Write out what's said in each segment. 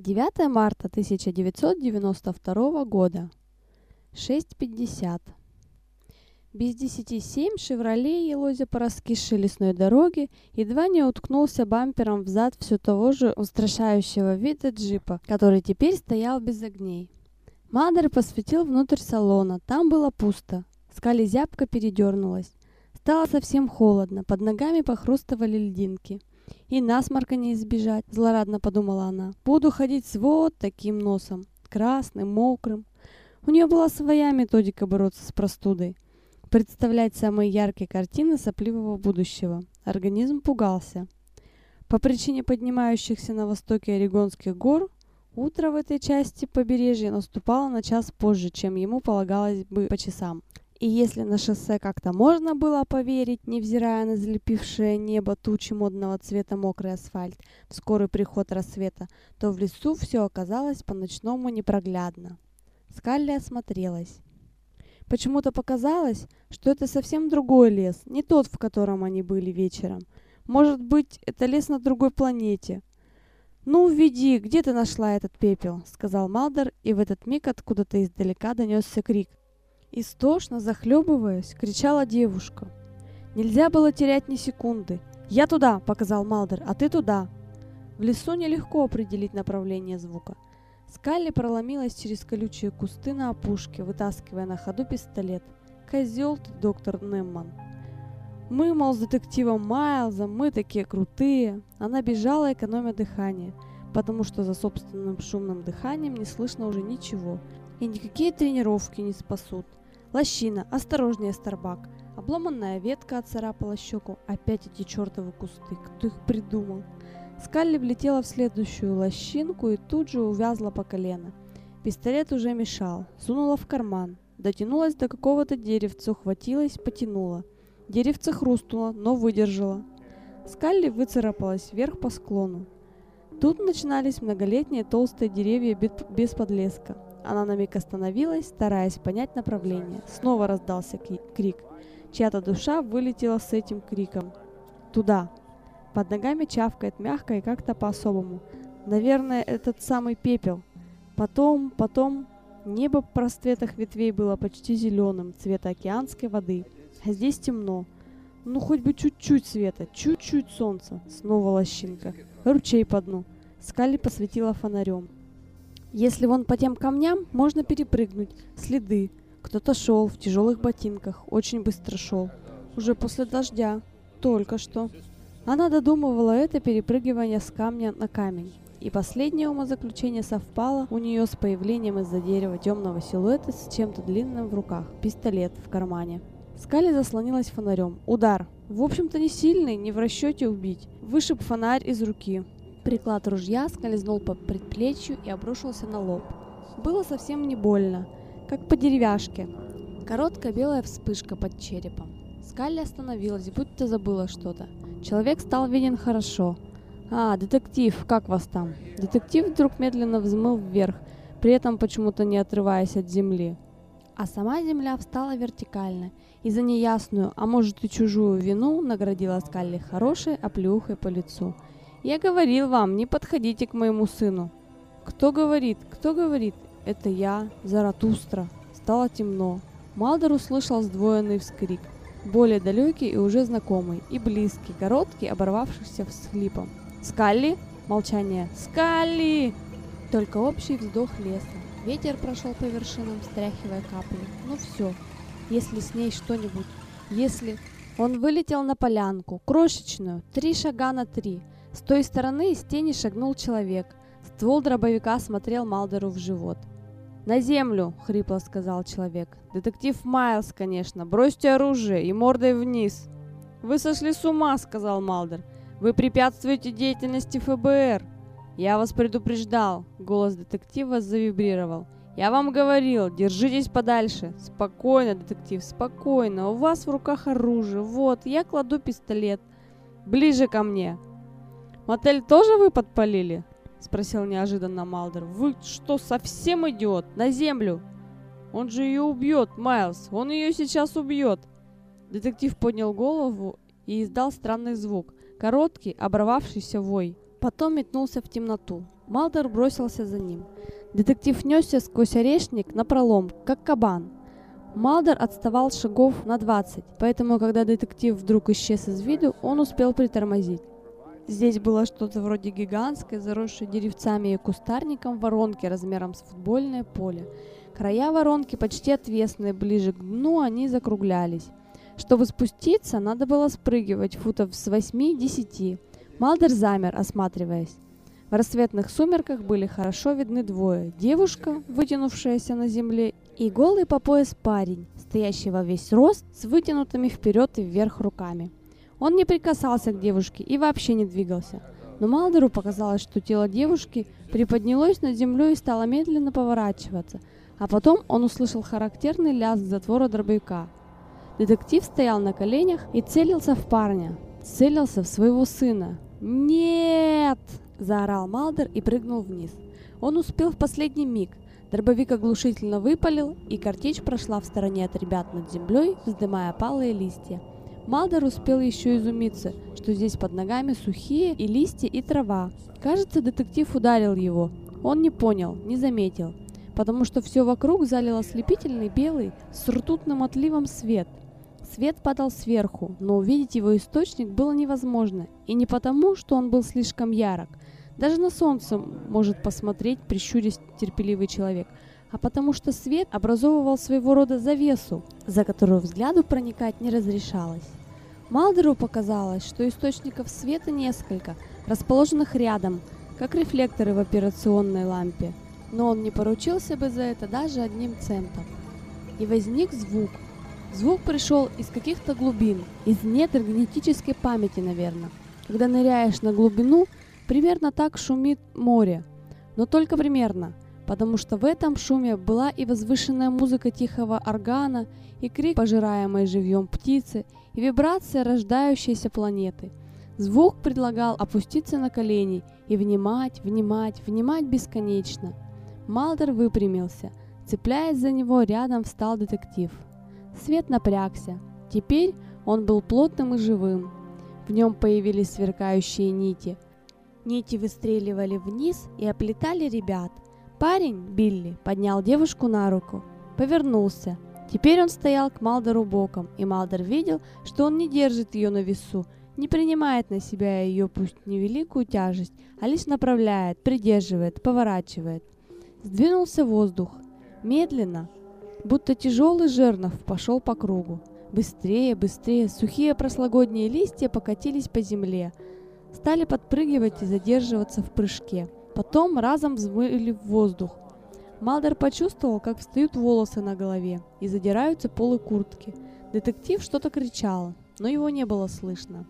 9 марта 1992 года. 6.50. Без десяти семь «Шевроле» елозя по раскисшей лесной дороге едва не уткнулся бампером в зад все того же устрашающего вида джипа, который теперь стоял без огней. Мадер посветил внутрь салона. Там было пусто. Скали зябко передернулась. Стало совсем холодно, под ногами похрустывали льдинки. И насморка не избежать, злорадно подумала она. Буду ходить с вот таким носом, красным, мокрым. У нее была своя методика бороться с простудой. Представлять самые яркие картины сопливого будущего. Организм пугался. По причине поднимающихся на востоке Орегонских гор Утро в этой части побережья наступало на час позже, чем ему полагалось бы по часам. И если на шоссе как-то можно было поверить, невзирая на залепившее небо тучи модного цвета мокрый асфальт, в скорый приход рассвета, то в лесу все оказалось по-ночному непроглядно. Скалли осмотрелась. Почему-то показалось, что это совсем другой лес, не тот, в котором они были вечером. Может быть, это лес на другой планете, «Ну, веди, где ты нашла этот пепел?» — сказал Малдер, и в этот миг откуда-то издалека донесся крик. Истошно, захлебываясь, кричала девушка. Нельзя было терять ни секунды. «Я туда!» — показал Малдер, «а ты туда!» В лесу нелегко определить направление звука. Скалли проломилась через колючие кусты на опушке, вытаскивая на ходу пистолет. «Козел ты, доктор Немман!» Мы, мол, с детективом Майлзом, мы такие крутые. Она бежала, экономя дыхание, потому что за собственным шумным дыханием не слышно уже ничего. И никакие тренировки не спасут. Лощина, осторожнее, Старбак. Обломанная ветка отцарапала щеку. Опять эти чертовы кусты. Кто их придумал? Скалли влетела в следующую лощинку и тут же увязла по колено. Пистолет уже мешал. Сунула в карман. Дотянулась до какого-то деревца, ухватилась, потянула. Деревце хрустнуло, но выдержало. Скалли выцарапалась вверх по склону. Тут начинались многолетние толстые деревья без подлеска. Она на миг остановилась, стараясь понять направление. Снова раздался крик. Чья-то душа вылетела с этим криком. Туда. Под ногами чавкает мягко и как-то по-особому. Наверное, этот самый пепел. Потом, потом... Небо в просветах ветвей было почти зеленым, цвета океанской воды. А здесь темно. Ну, хоть бы чуть-чуть света, чуть-чуть солнца. Снова лощинка. Ручей по дну. Скалли посветила фонарем. Если вон по тем камням, можно перепрыгнуть. Следы. Кто-то шел в тяжелых ботинках. Очень быстро шел. Уже после дождя. Только что. Она додумывала это перепрыгивание с камня на камень. И последнее умозаключение совпало у нее с появлением из-за дерева темного силуэта с чем-то длинным в руках. Пистолет в кармане. Скали заслонилась фонарем. Удар. В общем-то не сильный, не в расчете убить. Вышиб фонарь из руки. Приклад ружья скользнул по предплечью и обрушился на лоб. Было совсем не больно, как по деревяшке. Короткая белая вспышка под черепом. Скалли остановилась, будто забыла что-то. Человек стал виден хорошо. «А, детектив, как вас там?» Детектив вдруг медленно взмыл вверх, при этом почему-то не отрываясь от земли. А сама земля встала вертикально и за неясную, а может и чужую вину наградила Скалли хорошей оплюхой по лицу. «Я говорил вам, не подходите к моему сыну!» «Кто говорит? Кто говорит?» «Это я, Заратустра!» Стало темно. Малдер услышал сдвоенный вскрик, более далекий и уже знакомый, и близкий, короткий, оборвавшийся всхлипом. «Скалли?» Молчание. «Скалли!» Только общий вздох леса. Ветер прошел по вершинам, стряхивая капли. Ну все, если с ней что-нибудь, если... Он вылетел на полянку, крошечную, три шага на три. С той стороны из тени шагнул человек. Ствол дробовика смотрел Малдеру в живот. «На землю!» — хрипло сказал человек. «Детектив Майлз, конечно. Бросьте оружие и мордой вниз!» «Вы сошли с ума!» — сказал Малдер. «Вы препятствуете деятельности ФБР!» «Я вас предупреждал!» — голос детектива завибрировал. «Я вам говорил, держитесь подальше!» «Спокойно, детектив, спокойно! У вас в руках оружие! Вот, я кладу пистолет! Ближе ко мне!» «Мотель тоже вы подпалили?» — спросил неожиданно Малдер. «Вы что, совсем идиот? На землю!» «Он же ее убьет, Майлз! Он ее сейчас убьет!» Детектив поднял голову и издал странный звук. Короткий, оборвавшийся вой. Потом метнулся в темноту. Малдер бросился за ним. Детектив несся сквозь орешник на пролом, как кабан. Малдер отставал шагов на 20, поэтому, когда детектив вдруг исчез из виду, он успел притормозить. Здесь было что-то вроде гигантской, заросшей деревцами и кустарником воронки размером с футбольное поле. Края воронки почти отвесные, ближе к дну они закруглялись. Чтобы спуститься, надо было спрыгивать футов с 8-10. Малдер замер, осматриваясь. В рассветных сумерках были хорошо видны двое. Девушка, вытянувшаяся на земле, и голый по пояс парень, стоящий во весь рост, с вытянутыми вперед и вверх руками. Он не прикасался к девушке и вообще не двигался. Но Малдеру показалось, что тело девушки приподнялось над землей и стало медленно поворачиваться, а потом он услышал характерный лязг затвора дробовика. Детектив стоял на коленях и целился в парня. Целился в своего сына. «Нет!» – заорал Малдер и прыгнул вниз. Он успел в последний миг. Дробовик оглушительно выпалил, и картечь прошла в стороне от ребят над землей, вздымая палые листья. Малдер успел еще изумиться, что здесь под ногами сухие и листья, и трава. Кажется, детектив ударил его. Он не понял, не заметил, потому что все вокруг залил ослепительный белый с ртутным отливом свет – Свет падал сверху, но увидеть его источник было невозможно, и не потому, что он был слишком ярок. Даже на солнце может посмотреть, прищурясь терпеливый человек, а потому что свет образовывал своего рода завесу, за которую взгляду проникать не разрешалось. Малдеру показалось, что источников света несколько, расположенных рядом, как рефлекторы в операционной лампе, но он не поручился бы за это даже одним центом. И возник звук – Звук пришел из каких-то глубин, из недр генетической памяти, наверное. Когда ныряешь на глубину, примерно так шумит море. Но только примерно, потому что в этом шуме была и возвышенная музыка тихого органа, и крик пожираемой живьем птицы, и вибрация рождающейся планеты. Звук предлагал опуститься на колени и внимать, внимать, внимать бесконечно. Малдер выпрямился. Цепляясь за него, рядом встал детектив. Свет напрягся. Теперь он был плотным и живым. В нем появились сверкающие нити. Нити выстреливали вниз и оплетали ребят. Парень, Билли, поднял девушку на руку. Повернулся. Теперь он стоял к Малдеру боком, и Малдер видел, что он не держит ее на весу, не принимает на себя ее пусть невеликую тяжесть, а лишь направляет, придерживает, поворачивает. Сдвинулся воздух. Медленно, будто тяжелый жернов пошел по кругу. Быстрее, быстрее, сухие прошлогодние листья покатились по земле, стали подпрыгивать и задерживаться в прыжке. Потом разом взмыли в воздух. Малдер почувствовал, как встают волосы на голове и задираются полы куртки. Детектив что-то кричал, но его не было слышно.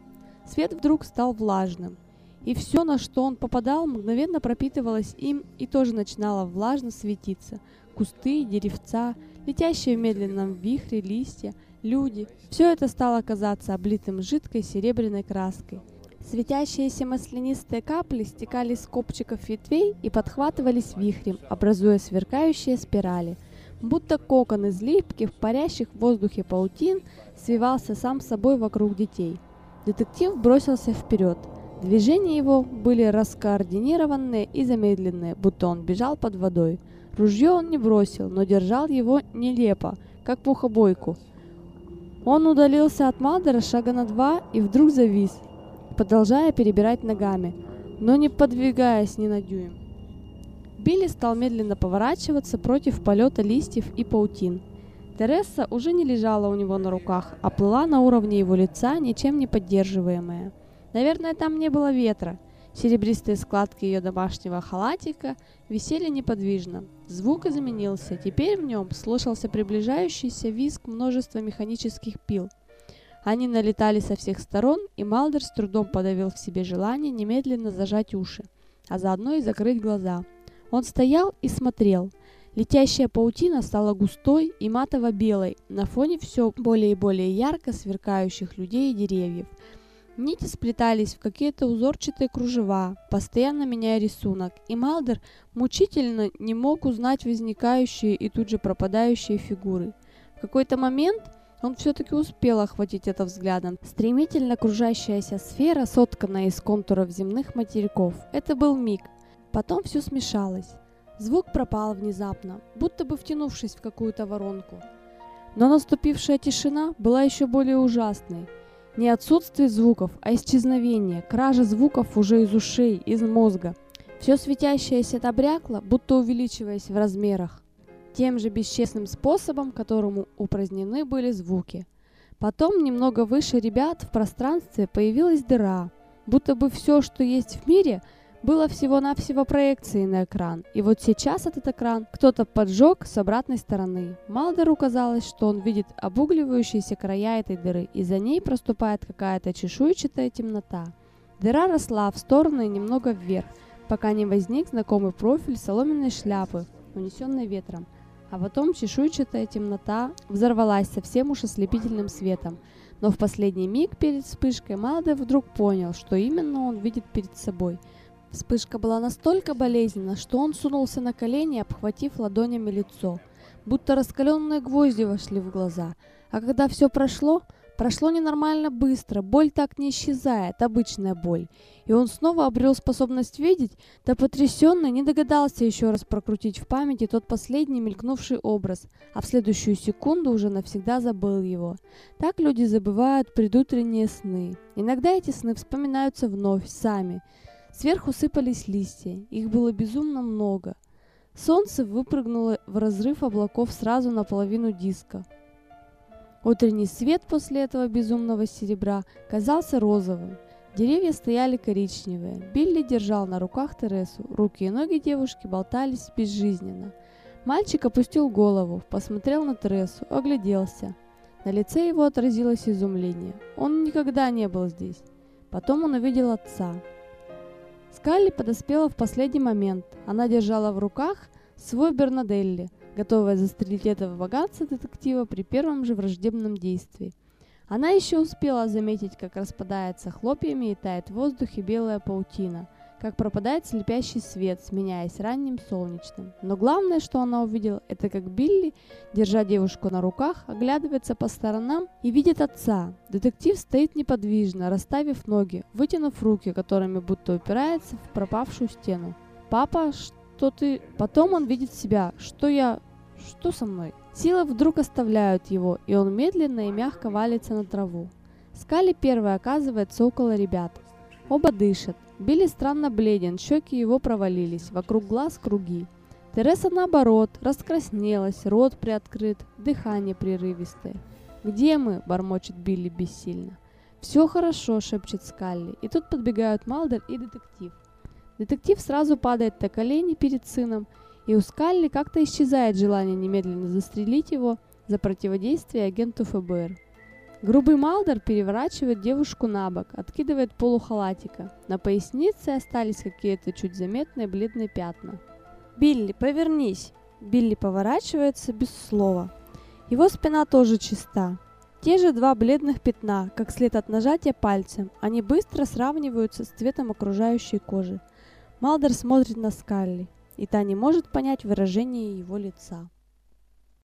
Свет вдруг стал влажным, и все, на что он попадал, мгновенно пропитывалось им и тоже начинало влажно светиться. Кусты, деревца, летящие в медленном вихре листья, люди. Все это стало казаться облитым жидкой серебряной краской. Светящиеся маслянистые капли стекали с копчиков ветвей и подхватывались вихрем, образуя сверкающие спирали. Будто кокон из липких, парящих в воздухе паутин свивался сам собой вокруг детей. Детектив бросился вперед. Движения его были раскоординированные и замедленные, будто он бежал под водой. Ружье он не бросил, но держал его нелепо, как мухобойку. Он удалился от Мадера шага на два и вдруг завис, продолжая перебирать ногами, но не подвигаясь ни на дюйм. Билли стал медленно поворачиваться против полета листьев и паутин. Тереса уже не лежала у него на руках, а плыла на уровне его лица, ничем не поддерживаемая. Наверное, там не было ветра. Серебристые складки ее домашнего халатика висели неподвижно. Звук изменился. Теперь в нем слышался приближающийся визг множества механических пил. Они налетали со всех сторон, и Малдер с трудом подавил в себе желание немедленно зажать уши, а заодно и закрыть глаза. Он стоял и смотрел. Летящая паутина стала густой и матово-белой на фоне все более и более ярко сверкающих людей и деревьев – Нити сплетались в какие-то узорчатые кружева, постоянно меняя рисунок, и Малдер мучительно не мог узнать возникающие и тут же пропадающие фигуры. В какой-то момент Он все-таки успел охватить это взглядом. Стремительно кружащаяся сфера, сотканная из контуров земных материков. Это был миг. Потом все смешалось. Звук пропал внезапно, будто бы втянувшись в какую-то воронку. Но наступившая тишина была еще более ужасной. Не отсутствие звуков, а исчезновение, кража звуков уже из ушей, из мозга. Все светящееся добрякло, будто увеличиваясь в размерах. Тем же бесчестным способом, которому упразднены были звуки. Потом, немного выше ребят, в пространстве появилась дыра, будто бы все, что есть в мире – было всего-навсего проекцией на экран, и вот сейчас этот экран кто-то поджег с обратной стороны. Малдеру казалось, что он видит обугливающиеся края этой дыры, и за ней проступает какая-то чешуйчатая темнота. Дыра росла в стороны и немного вверх, пока не возник знакомый профиль соломенной шляпы, унесенной ветром. А потом чешуйчатая темнота взорвалась совсем уж ослепительным светом. Но в последний миг перед вспышкой Малдер вдруг понял, что именно он видит перед собой – Вспышка была настолько болезненна, что он сунулся на колени, обхватив ладонями лицо, будто раскаленные гвозди вошли в глаза. А когда все прошло, прошло ненормально быстро, боль так не исчезает, обычная боль. И он снова обрел способность видеть, да потрясенно не догадался еще раз прокрутить в памяти тот последний мелькнувший образ, а в следующую секунду уже навсегда забыл его. Так люди забывают предутренние сны. Иногда эти сны вспоминаются вновь, сами – Сверху сыпались листья, их было безумно много. Солнце выпрыгнуло в разрыв облаков сразу на половину диска. Утренний свет после этого безумного серебра казался розовым. Деревья стояли коричневые. Билли держал на руках Тересу. Руки и ноги девушки болтались безжизненно. Мальчик опустил голову, посмотрел на Тересу, огляделся. На лице его отразилось изумление. Он никогда не был здесь. Потом он увидел отца. Скалли подоспела в последний момент. Она держала в руках свой Бернаделли, готовая застрелить этого богатца детектива при первом же враждебном действии. Она еще успела заметить, как распадается хлопьями и тает в воздухе белая паутина – как пропадает слепящий свет, сменяясь ранним солнечным. Но главное, что она увидела, это как Билли, держа девушку на руках, оглядывается по сторонам и видит отца. Детектив стоит неподвижно, расставив ноги, вытянув руки, которыми будто упирается в пропавшую стену. «Папа, что ты...» Потом он видит себя. «Что я... Что со мной?» Силы вдруг оставляют его, и он медленно и мягко валится на траву. Скали первая оказывается около ребят. Оба дышат. Билли странно бледен, щеки его провалились, вокруг глаз круги. Тереса, наоборот, раскраснелась, рот приоткрыт, дыхание прерывистое. «Где мы?» – бормочет Билли бессильно. «Все хорошо», – шепчет Скалли. И тут подбегают Малдер и детектив. Детектив сразу падает на колени перед сыном, и у Скалли как-то исчезает желание немедленно застрелить его за противодействие агенту ФБР. Грубый Малдер переворачивает девушку на бок, откидывает полухалатика. На пояснице остались какие-то чуть заметные бледные пятна. «Билли, повернись!» Билли поворачивается без слова. Его спина тоже чиста. Те же два бледных пятна, как след от нажатия пальцем. Они быстро сравниваются с цветом окружающей кожи. Малдер смотрит на Скалли, и та не может понять выражение его лица.